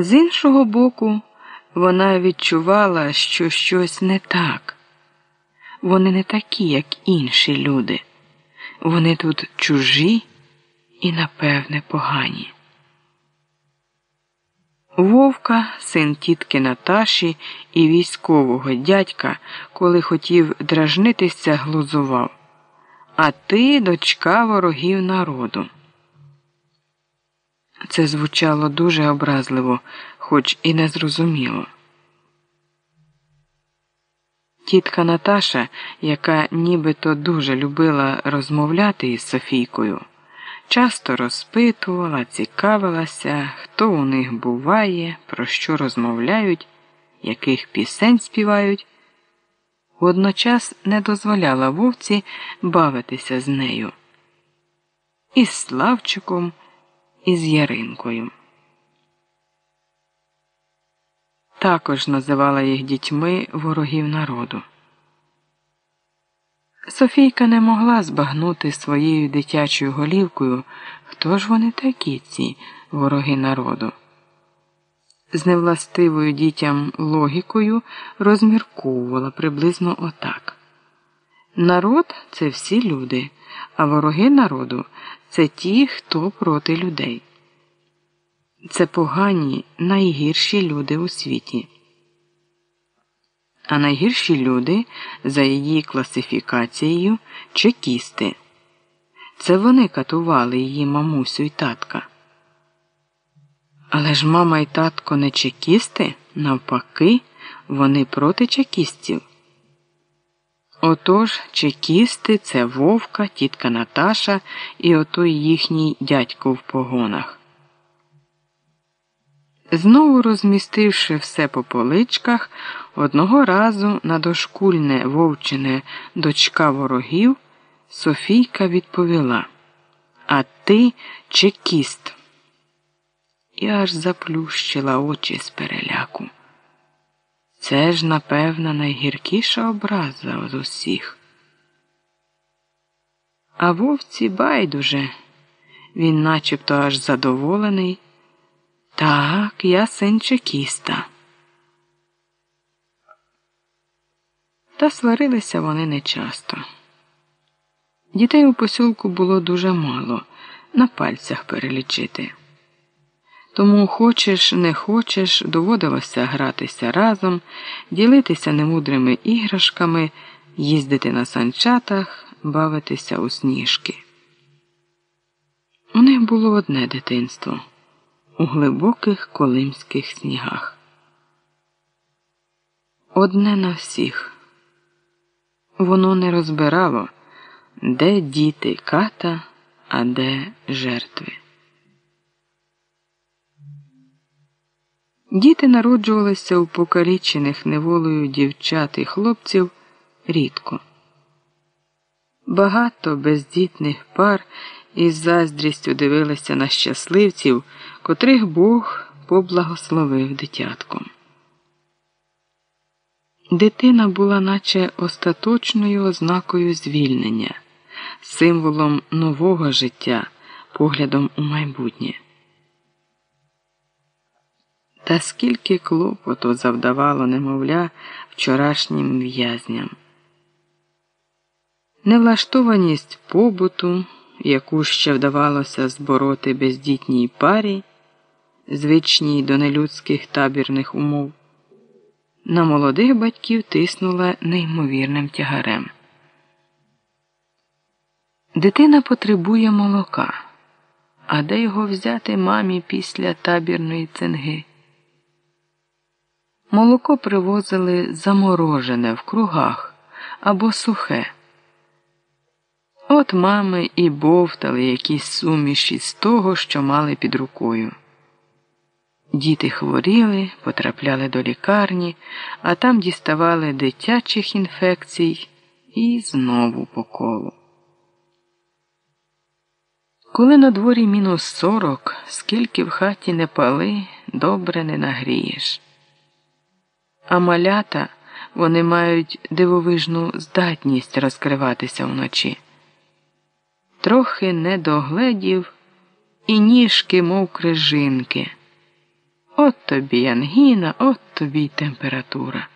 З іншого боку, вона відчувала, що щось не так. Вони не такі, як інші люди. Вони тут чужі і, напевне, погані. Вовка, син тітки Наташі і військового дядька, коли хотів дражнитися, глузував. А ти дочка ворогів народу. Це звучало дуже образливо, хоч і незрозуміло. Тітка Наташа, яка нібито дуже любила розмовляти із Софійкою, часто розпитувала, цікавилася, хто у них буває, про що розмовляють, яких пісень співають, водночас не дозволяла вовці бавитися з нею. Із Славчиком, і з Яринкою. Також називала їх дітьми ворогів народу. Софійка не могла збагнути своєю дитячою голівкою, хто ж вони такі, ці вороги народу. З невластивою дітям логікою розмірковувала приблизно отак. Народ це всі люди, а вороги народу це ті, хто проти людей. Це погані найгірші люди у світі. А найгірші люди за її класифікацією чекісти. Це вони катували її мамусю й татка. Але ж мама й татко не чекісти, навпаки, вони проти чекістів. Отож, чекісти це Вовка, тітка Наташа і отой їхній дядько в погонах. Знову розмістивши все по поличках, одного разу на дошкульне вовчине дочка ворогів, Софійка відповіла А ти чекіст. І аж заплющила очі з переляку. Це ж, напевно, найгіркіша образа з усіх. А вовці байдуже, він начебто аж задоволений. Так, я син чекіста. Та сварилися вони нечасто. Дітей у посілку було дуже мало, на пальцях перелічити. Тому хочеш, не хочеш, доводилося гратися разом, ділитися немудрими іграшками, їздити на санчатах, бавитися у сніжки. У них було одне дитинство у глибоких колимських снігах. Одне на всіх. Воно не розбирало, де діти ката, а де жертви. Діти народжувалися у покалічених неволею дівчат і хлопців рідко. Багато бездітних пар із заздрістю дивилися на щасливців, котрих Бог поблагословив дитятком. Дитина була наче остаточною ознакою звільнення, символом нового життя, поглядом у майбутнє. Та скільки клопоту завдавало немовля вчорашнім в'язням. Невлаштованість побуту, яку ще вдавалося збороти бездітній парі, звичній до нелюдських табірних умов, на молодих батьків тиснула неймовірним тягарем. Дитина потребує молока, а де його взяти мамі після табірної цинги? Молоко привозили заморожене в кругах або сухе. От мами і бовтали якісь суміші з того, що мали під рукою. Діти хворіли, потрапляли до лікарні, а там діставали дитячих інфекцій і знову по колу. Коли на дворі мінус сорок, скільки в хаті не пали, добре не нагрієш. А малята вони мають дивовижну здатність розкриватися вночі. Трохи не догледів і ніжки, мов крижинки. От тобі ангіна, от тобі температура.